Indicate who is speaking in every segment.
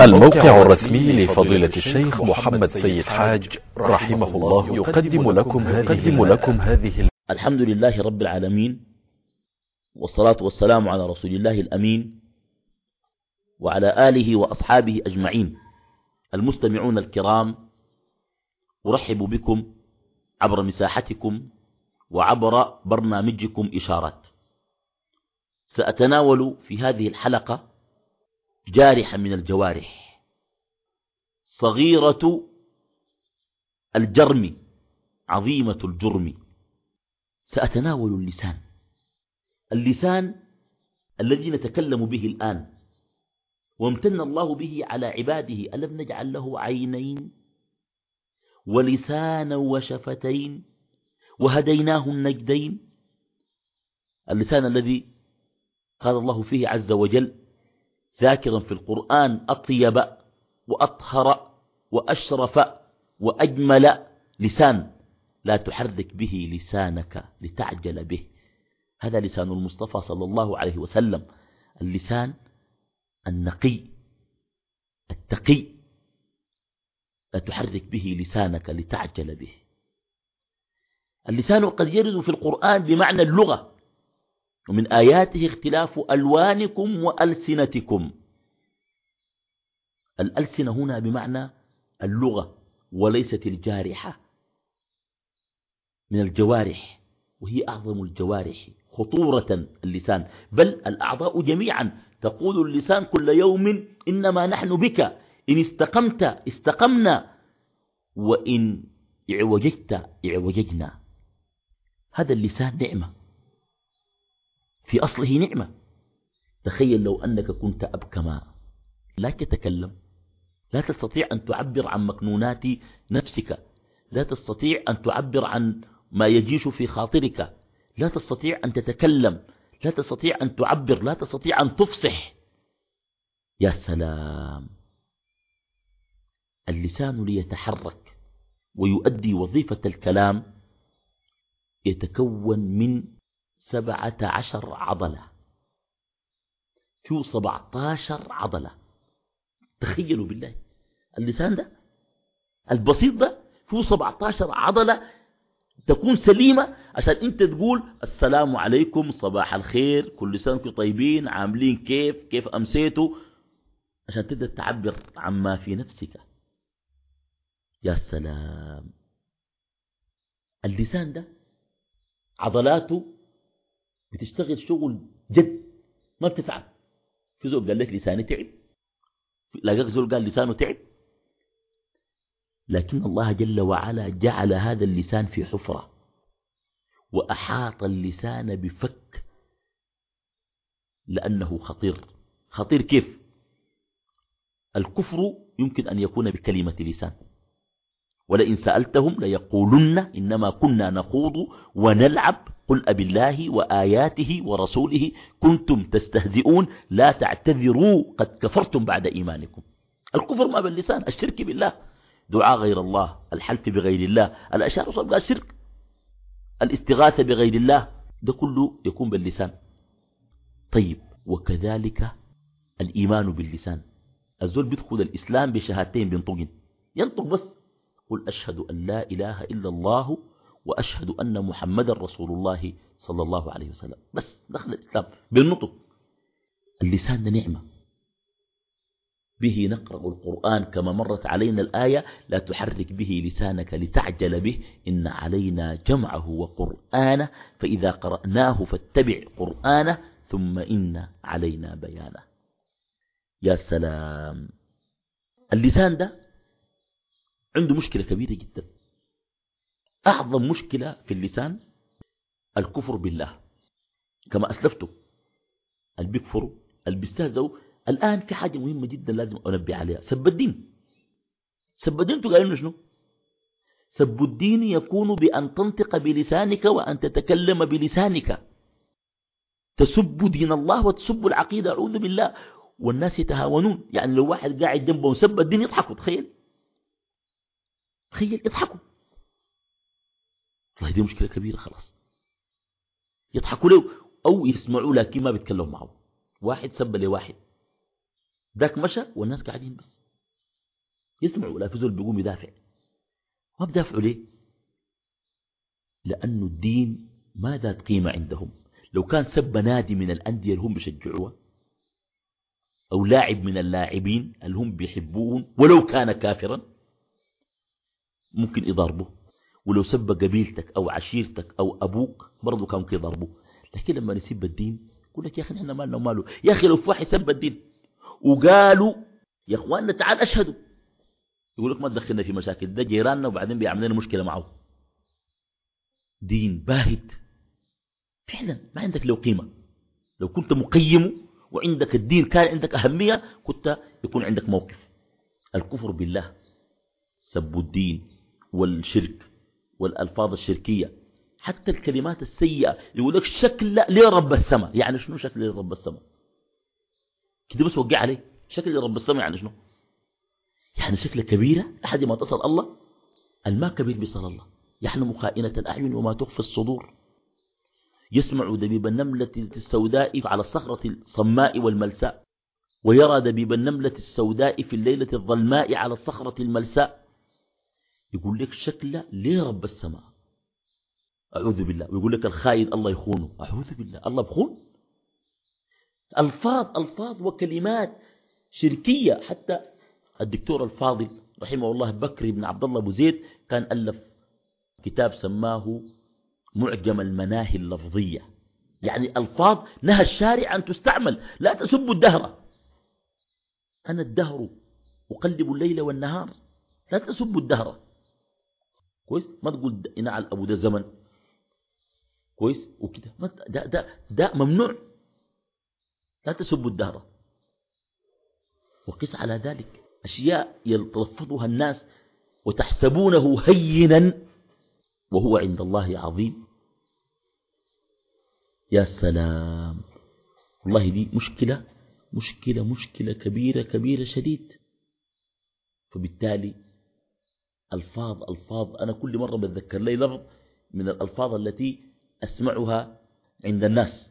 Speaker 1: الموقع الرسمي لفضيلة الشيخ محمد سيد حاج رحمه الله يقدم لكم هذه, لكم هذه
Speaker 2: الحمد لله رب العالمين والصلاة والسلام على رسول الله الأمين وعلى آله وأصحابه أجمعين. المستمعون الكرام أرحب بكم عبر مساحتكم وعبر برنامجكم إشارات. سأتناول في هذه الحلقة جارحة من الجوارح. صغيرة الجرم عظيمة الجرم. سأتناول اللسان. اللسان الذي نتكلم به الآن. وامتن الله به على عباده. ألم نجعل له عينين؟ ولسانا وشفتين. وهديناه النجدين. اللسان الذي قال الله فيه عز وجل ذاكرا في القرآن أطيب وأطهر وأشرف وأجمل لسان. لا تحرك به لسانك لتعجل به. هذا لسان المصطفى صلى الله عليه وسلم. اللسان النقي التقي. لا تحرك به لسانك لتعجل به. اللسان قد يرد في القرآن بمعنى اللغة. ومن آياته اختلاف ألوانكم وألسنتكم. الألسنة هنا بمعنى اللغة وليست الجارحة من الجوارح وهي أعظم الجوارح خطورة اللسان. بل الأعضاء جميعا تقول اللسان كل يوم إنما نحن بك إن استقمت استقمنا وإن اعوججت اعوججنا. هذا اللسان نعمة. في أصله نعمة. تخيل لو أنك كنت أبكما لا تتكلم. لا تستطيع أن تعبر عن مكنونات نفسك. لا تستطيع أن تعبر عن ما يجيش في خاطرك. لا تستطيع أن تتكلم. لا تستطيع أن تعبر. لا تستطيع أن تفصح. يا سلام. اللسان ليتحرك ويؤدي وظيفة الكلام يتكون من سبعة عشر عضلة. فيه سبعة عشر عضلة؟ تخيلوا بالله. اللسان ده البسيط ده فيه سبعة عشر عضلة تكون سليمة؟ عشان انت تقول السلام عليكم صباح الخير كل سنة طيبين عاملين كيف كيف أمسيتوا؟ عشان تقدر تعبر عما في نفسك. يا سلام. اللسان ده عضلاته بتشتغل شغل جد ما بتتعب. في زول قال لك لساني تعب؟ لقاك زول قال لسانه تعب؟ لكن الله جل وعلا جعل هذا اللسان في حفرة وأحاط اللسان بفك لأنه خطير. خطير كيف؟ الكفر يمكن أن يكون بكلمة لسان. ولئن سألتهم ليقولن إنما كنا نخوض ونلعب. قل أب الله وآياته ورسوله كنتم تستهزئون. لا تعتذروا قد كفرتم بعد إيمانكم. الكفر ما باللسان الشرك بالله. دعاء غير الله الحلف بغير الله الأشياء صبغة الشرك الاستغاثة بغير الله ده كله يكون باللسان. طيب وكذلك الإيمان باللسان. الزول بيدخل الإسلام بشهادتين بينطقين ينطق بس قل أشهد أن لا إله إلا الله وأشهد أن محمد رسول الله صلى الله عليه وسلم. بس دخل الإسلام بالنطق. اللسان نعمة. به نقرأ القرآن كما مرت علينا الآية لا تحرك به لسانك لتعجل به إن علينا جمعه وقرآنه فإذا قرأناه فاتبع قرآنه ثم إن علينا بيانه. يا سلام. اللسان ده عنده مشكلة كبيرة جدا. أعظم مشكلة في اللسان الكفر بالله. كما أسلفته اللي بيكفروا اللي الآن في حاجة مهمة جدا لازم أنبه عليها. سب الدين. سب الدين تقالون شنو؟ سب الدين يكون بأن تنطق بلسانك وأن تتكلم بلسانك. تسب دين الله وتسب العقيدة. أعوذ بالله. والناس يتهاونون. يعني لو واحد قاعد جنبه وسب الدين يضحكوا. تخيل. تخيل يضحكوا. والله دي مشكلة كبيرة خلاص. يضحكوا له أو يسمعوا لكن ما بيتكلموا معه واحد سب لواحد. ذاك مشى والناس قاعدين بس. يسمعوا لا في زول بيقوم يدافع. ما بدافعوا ليه؟ لأنه الدين ما ذات قيمة عندهم. لو كان سب نادي من الأندية اللي هم بيشجعوها أو لاعب من اللاعبين اللي هم بيحبوهم ولو كان كافرا ممكن يضربه. ولو سب قبيلتك أو عشيرتك أو أبوك برضو كان ممكن يضربه. لكن لما نسب الدين يقول لك يا أخي نحن مالنا وماله. يا أخي لو في واحد سب الدين وقالوا يا أخواننا تعال أشهدوا. يقول لك ما تدخلنا في مشاكل ده جيراننا وبعدين بيعمل لنا مشكلة معه. دين باهت. فعلا ما عندك له قيمة. لو كنت مقيم وعندك الدين كان عندك أهمية كنت يكون عندك موقف. الكفر بالله. سب الدين. والشرك والألفاظ الشركية حتى الكلمات السيئة يقول لك شكل لرب السماء؟ يعني شنو شكل لرب السماء؟ كده بس وقع عليه شكل لرب السماء يعني شنو؟ يعني شكل كبيرة؟ لحد ما تصل الله؟ الماء كبير بصل الله. يحلم خائنة الأعين وما تخفي الصدور. يسمع دبيب النملة السوداء على الصخرة الصماء والملساء. ويرى دبيب النملة السوداء في الليلة الظلماء على الصخرة الملساء. يقول لك شكل ليه رب السماء أعوذ بالله. ويقول لك الخائن الله يخونه. أعوذ بالله. الله بخون. ألفاظ ألفاظ وكلمات شركية. حتى الدكتور الفاضل رحمه الله بكر بن عبد الله أبو زيد كان ألف كتاب سماه معجم المناهي اللفظية. يعني ألفاظ نهى الشارع أن تستعمل. لا تسبوا الدهر. أنا الدهر أقلب الليل والنهار. لا تسبوا الدهر. كويس؟ ما تقول ينعل أبو ده زمن. كويس؟ وكده. ده, ده, ده ممنوع. لا تسبوا الدهر. وقس على ذلك أشياء يلتفظها الناس وتحسبونه هينا وهو عند الله عظيم. يا سلام. والله دي مشكلة مشكلة مشكلة كبيرة كبيرة شديد. فبالتالي ألفاظ ألفاظ أنا كل مرة بتذكر لي لفظ من الألفاظ التي أسمعها عند الناس.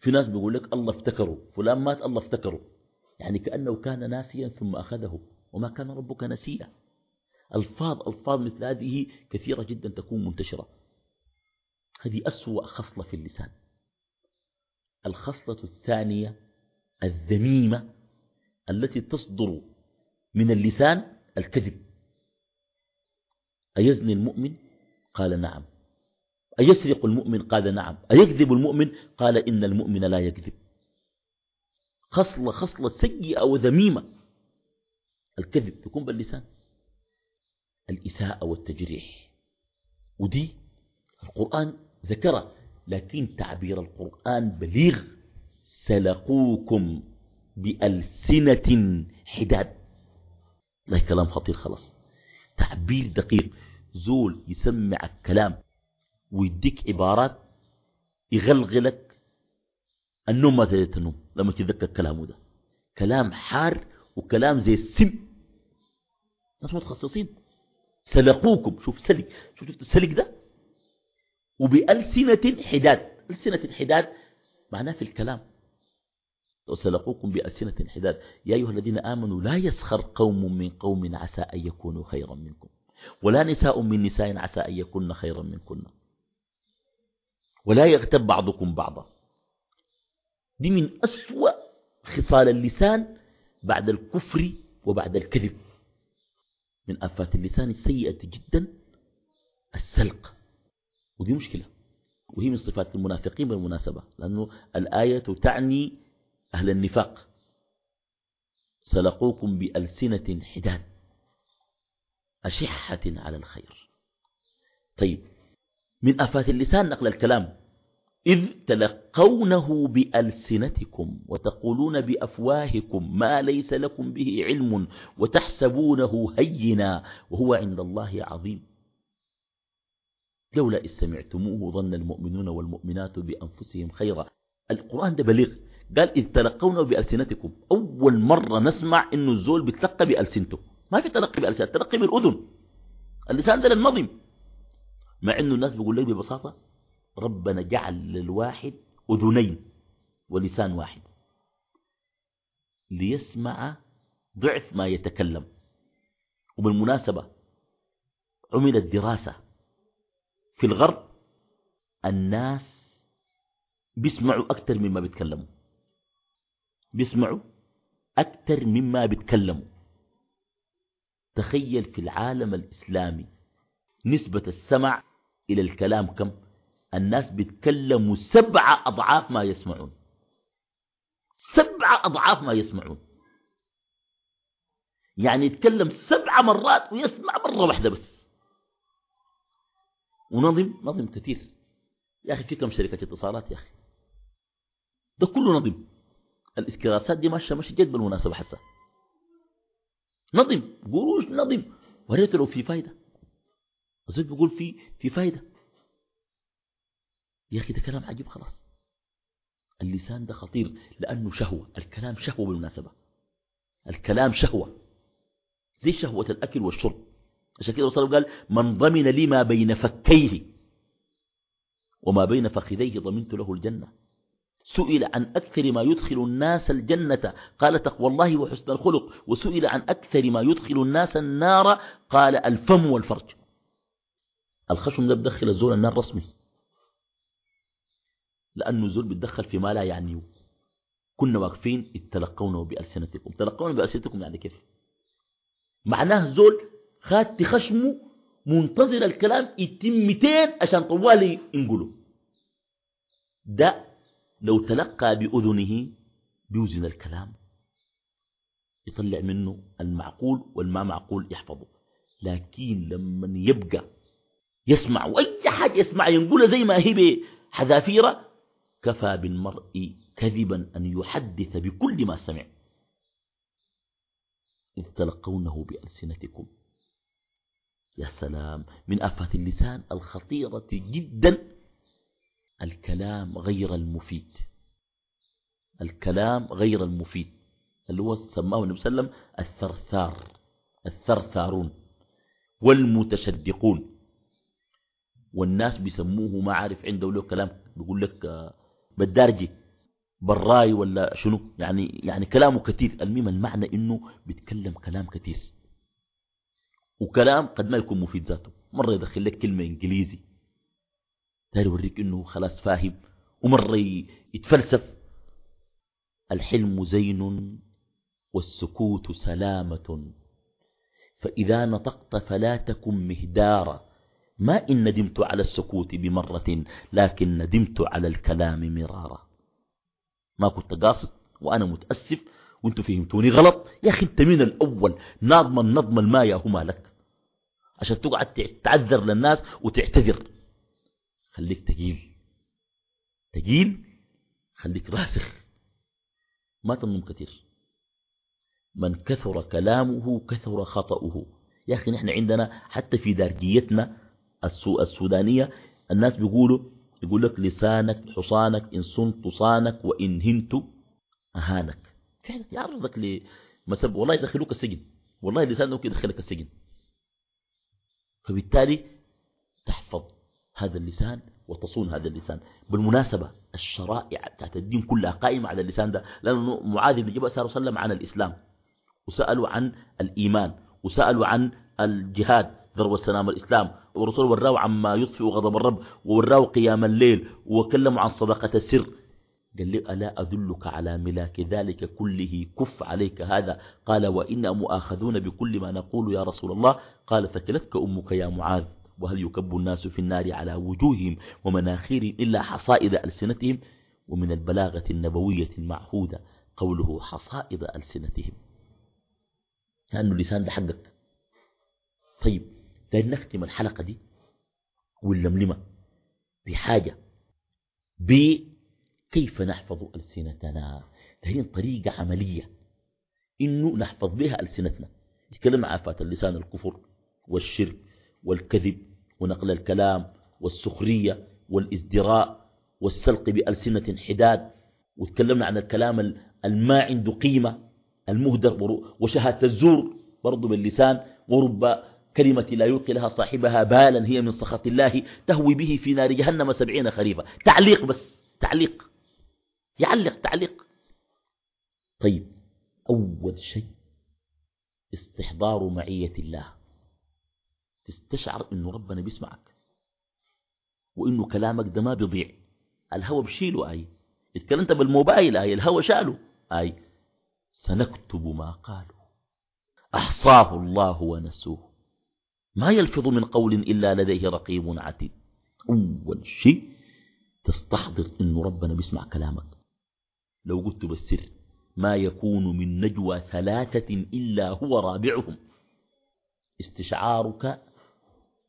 Speaker 2: في ناس بيقول لك الله افتكروا فلان مات الله افتكروا يعني كأنه كان ناسيا ثم أخذه وما كان ربك نسيا. ألفاظ ألفاظ مثل هذه كثيرة جدا تكون منتشرة. هذه أسوأ خصلة في اللسان. الخصلة الثانية الذميمة التي تصدر من اللسان الكذب. أيزني المؤمن؟ قال نعم. أيسرق المؤمن؟ قال نعم. أيكذب المؤمن؟ قال إن المؤمن لا يكذب. خصلة خصلة سيئة وذميمة. الكذب يكون باللسان. الإساءة والتجريح. ودي القرآن ذكرها لكن تعبير القرآن بليغ. سلقوكم بألسنة حداد. لا كلام خطير خلاص. تعبير دقيق. زول يسمع الكلام ويديك عبارات يغلغلك. النوم ما تجد النوم لما تتذكر كلامه ده. كلام حار وكلام زي السم. ناس متخصصين سلقوكم شوف سلك. شوف السلك ده. وبألسنة حداد. ألسنة حداد معناه في الكلام. وسلقوكم بألسنة حداد. يا أيها الذين آمنوا لا يسخر قوم من قوم عسى أن يكونوا خيرا منكم. ولا نساء من نساء عسى أن يكون خيرا منكن. ولا يغتب بعضكم بعضا. دي من أسوأ خصال اللسان بعد الكفر وبعد الكذب. من آفات اللسان السيئة جدا السلق. ودي مشكلة. وهي من صفات المنافقين بالمناسبة. لأنه الآية تعني أهل النفاق. سلقوكم بألسنة حداد. أشحة على الخير. طيب من آفات اللسان نقل الكلام. إذ تلقونه بألسنتكم وتقولون بأفواهكم ما ليس لكم به علم وتحسبونه هينا وهو عند الله عظيم. لولا إذ سمعتموه ظن المؤمنون والمؤمنات بأنفسهم خيرا. القرآن ده بليغ. قال إذ تلقونه بألسنتكم. أول مرة نسمع إنه الزول بيتلقى بألسنته. ما في تلقي بألسنة تلقي بالأذن. اللسان ده للنظم. مع إنه الناس بيقول لك ببساطة ربنا جعل للواحد أذنين ولسان واحد. ليسمع ضعف ما يتكلم. وبالمناسبة عملت دراسة في الغرب الناس بيسمعوا أكثر مما بيتكلموا. بيسمعوا أكثر مما بيتكلموا. تخيل في العالم الإسلامي نسبة السمع إلى الكلام كم؟ الناس بيتكلموا سبعة أضعاف ما يسمعون. سبعة أضعاف ما يسمعون. يعني يتكلم سبع مرات ويسمع مرة واحدة بس. ونظم؟ نظم كثير. يا أخي في كم شركة اتصالات يا أخي؟ ده كله نظم. الإسكراسات دي ماشية ماشية جد بالمناسبة حسا نظم قروش نظم. وريت لو في فايدة. الزول بيقول في في فايدة. يا أخي ده كلام عجيب خلاص. اللسان ده خطير لأنه شهوة. الكلام شهوة بالمناسبة. الكلام شهوة. زي شهوة الأكل والشرب. عشان كده وصل قال من ضمن لي ما بين فكيه وما بين فخذيه ضمنت له الجنة. سئل عن أكثر ما يدخل الناس الجنة. قال تقوى الله وحسن الخلق. وسئل عن أكثر ما يدخل الناس النار. قال الفم والفرج. الخشم ده بدخل الزول النار رسمي. لأنه زول بيتدخل في ما لا يعنيه كنا واقفين اتلقونه بألسنتكم. تلقونه بألسنتكم يعني كيف؟ معناه زول خات خشمه منتظر الكلام يتم 200 عشان طوالي ينقله ده لو تلقى بأذنه بيوزن الكلام يطلع منه المعقول والما معقول يحفظه. لكن لما يبقى يسمع وأي حاجة يسمع ينقلها زي ما هي بحذافيرة كفى بالمرء كذبا أن يحدث بكل ما سمع. إذ تلقونه بألسنتكم. يا سلام من آفات اللسان الخطيرة جدا الكلام غير المفيد. الكلام غير المفيد. اللي هو سماه النبي صلى الله عليه وسلم الثرثار. الثرثارون. والمتشدقون. والناس بيسموه ما عارف عنده له كلام بيقول لك آه، بالدارجي. براي ولا شنو؟ يعني يعني كلامه كثير. المهم المعنى إنه بيتكلم كلام كثير. وكلام قد ما يكون مفيد ذاته. مرة يدخل لك كلمة إنجليزي. تاني يوريك إنه خلاص فاهم. ومرة يتفلسف. الحلم زين والسكوت سلامة. فإذا نطقت فلا تكن مهدارا. ما إن ندمت على السكوت بمرة لكن ندمت على الكلام مرارا. ما كنت قاصد وأنا متأسف وانتوا فهمتوني غلط. يا أخي أنت من الأول. نضمن ما يا هما لك. عشان تقعد تعذر للناس وتعتذر. خليك تقيل. تقيل؟ خليك راسخ. ما تنم كثير. من كثر كلامه كثر خطأه. يا أخي نحن عندنا حتى في دارجيتنا السودانية الناس بيقولوا يقول لك لسانك حصانك إن صنت صانك وإن هنت أهانك. فعلا يعرضك لمسب والله يدخلوك السجن. والله لسانك يدخلك السجن. فبالتالي تحفظ. هذا اللسان وتصون هذا اللسان. بالمناسبة الشرائع بتاعت الدين كلها قائمة على اللسان ده. لأنه معاذ بن جبل عليه وسلم عن الإسلام وسألوا عن الإيمان وسألوا عن الجهاد ضرب السلام الإسلام والرسول وراه عما يطفئ غضب الرب ووراه قيام الليل وكلموا عن صدقة السر. قال لي ألا أدلك على ملاك ذلك كله؟ كف عليك هذا. قال وإنا مؤاخذون بكل ما نقول يا رسول الله. قال ثكلتك أمك يا معاذ. وهل يكب الناس في النار على وجوههم ومناخيرهم إلا حصائد ألسنتهم ومن البلاغة النبوية المعهودة قوله حصائد ألسنتهم؟ كأنه لسان ده حقك. طيب داير نختم الحلقة دي واللملمة بحاجة. بكيف نحفظ ألسنتنا؟ هي طريقة عملية. إنه نحفظ بها ألسنتنا. يتكلم عن آفات اللسان الكفر والشرك والكذب. ونقل الكلام والسخرية والازدراء والسلق بألسنة حداد وتكلمنا عن الكلام الما عنده قيمة المهدر وشهادة الزور برضو باللسان ورب كلمة لا يلقي لها صاحبها بالا هي من سخط الله تهوي به في نار جهنم سبعين خريفا تعليق بس تعليق. يعلق تعليق. طيب أول شيء استحضار معية الله. تستشعر إنه ربنا بيسمعك. وإنه كلامك ده ما بيضيع. الهوى بشيله أي. اتكلمت بالموبايل أي. الهوى شاله أي. سنكتب ما قالوا. أحصاه الله ونسوه. ما يلفظ من قول إلا لديه رقيب عتيد. أول شيء تستحضر إنه ربنا بيسمع كلامك. لو قلت بالسر ما يكون من نجوى ثلاثة إلا هو رابعهم. استشعارك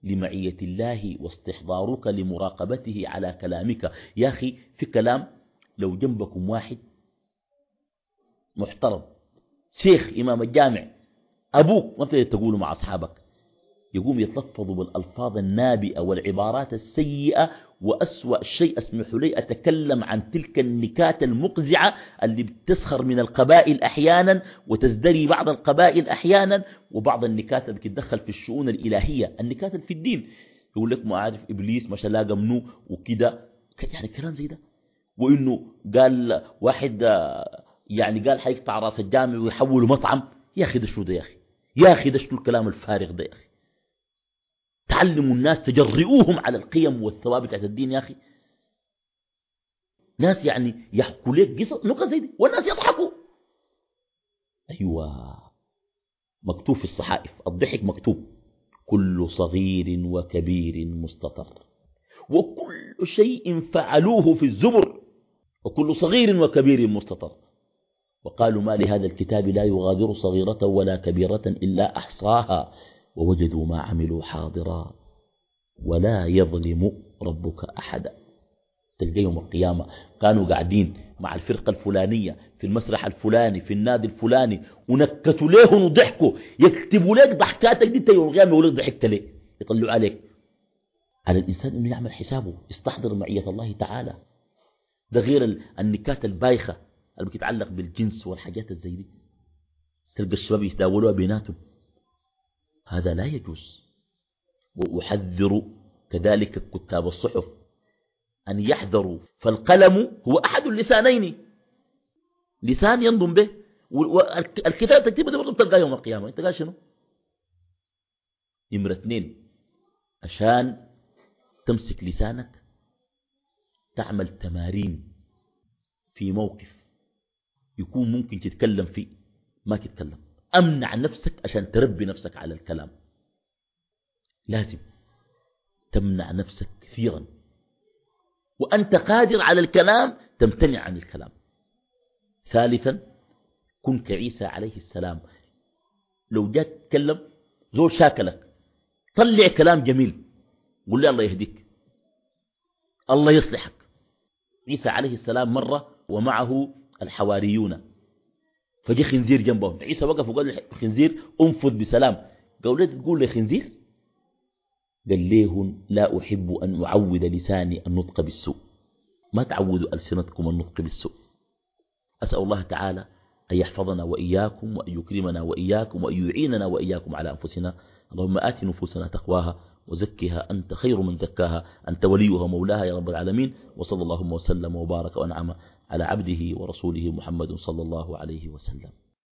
Speaker 2: لمعية الله واستحضارك لمراقبته على كلامك. يا أخي في كلام لو جنبكم واحد محترم شيخ إمام الجامع أبوك ما تقدر تقوله مع أصحابك. يقوم يتلفظ بالألفاظ النابئة والعبارات السيئة وأسوأ شيء أسمح لي أتكلم عن تلك النكات المقزعة اللي بتسخر من القبائل أحيانا وتزدري بعض القبائل أحيانا وبعض النكات اللي بتتدخل في الشؤون الإلهية النكات في الدين. يقول لك ما عارف إبليس ما شلاقى منه وكده يعني كلام زي ده. وإنه قال واحد يعني قال حيقطع رأس الجامع ويحوله مطعم. يا أخي ده شو ده يا أخي؟ يا أخي ده شو الكلام الفارغ ده يا أخي؟ تعلموا الناس تجرئوهم على القيم والثوابت بتاعت الدين يا أخي. ناس يعني يحكوا لك قصص نكت زي دي والناس يضحكوا. أيوة مكتوب في الصحائف الضحك مكتوب. كل صغير وكبير مستطر. وكل شيء فعلوه في الزبر وكل صغير وكبير مستطر. وقالوا ما لهذا الكتاب لا يغادر صغيرة ولا كبيرة إلا أحصاها. ووجدوا ما عملوا حاضرا ولا يظلم ربك أحدا. تلقى يوم القيامة كانوا قاعدين مع الفرقة الفلانية في المسرح الفلاني في النادي الفلاني ونكتوا ليه وضحكوا. يكتبوا لك ضحكاتك دي يوم القيامة يقول لك ضحكت ليه؟ يطلعوا عليك. على الإنسان أنه يعمل حسابه يستحضر معية الله تعالى. ده غير النكات البايخة اللي بتتعلق بالجنس والحاجات الزي دي. تلقى الشباب يتداولوها بيناتهم. هذا لا يجوز. وأحذر كذلك كتاب الصحف أن يحذروا. فالقلم هو أحد اللسانين. لسان ينضم به. والكتاب تكتبه ده برضه يوم القيامة. انت قال شنو؟ نمرة اثنين. عشان تمسك لسانك تعمل تمارين في موقف يكون ممكن تتكلم فيه. ما تتكلم. أمنع نفسك عشان تربي نفسك على الكلام. لازم تمنع نفسك كثيرا. وأنت قادر على الكلام تمتنع عن الكلام. ثالثا كن كعيسى عليه السلام. لو جاء تتكلم زول شاكلك طلع كلام جميل. قل لي الله يهديك. الله يصلحك. عيسى عليه السلام مرة ومعه الحواريون. فجي خنزير جنبهم عيسى وقف وقال للخنزير انفذ بسلام. قالوا ليه تقول لي خنزير قال ليه لا أحب أن أعود لساني النطق بالسوء؟ ما تعودوا ألسنتكم النطق بالسوء. أسأل الله تعالى أن يحفظنا وإياكم وأن يكرمنا وإياكم وأن يعيننا وإياكم على أنفسنا. اللهم آت نفوسنا تقواها وزكها. أنت خير من زكاها. أنت وليها ومولاها يا رب العالمين. وصلى اللهم وسلم وبارك وأنعم. على عبده ورسوله محمد صلى الله عليه وسلم.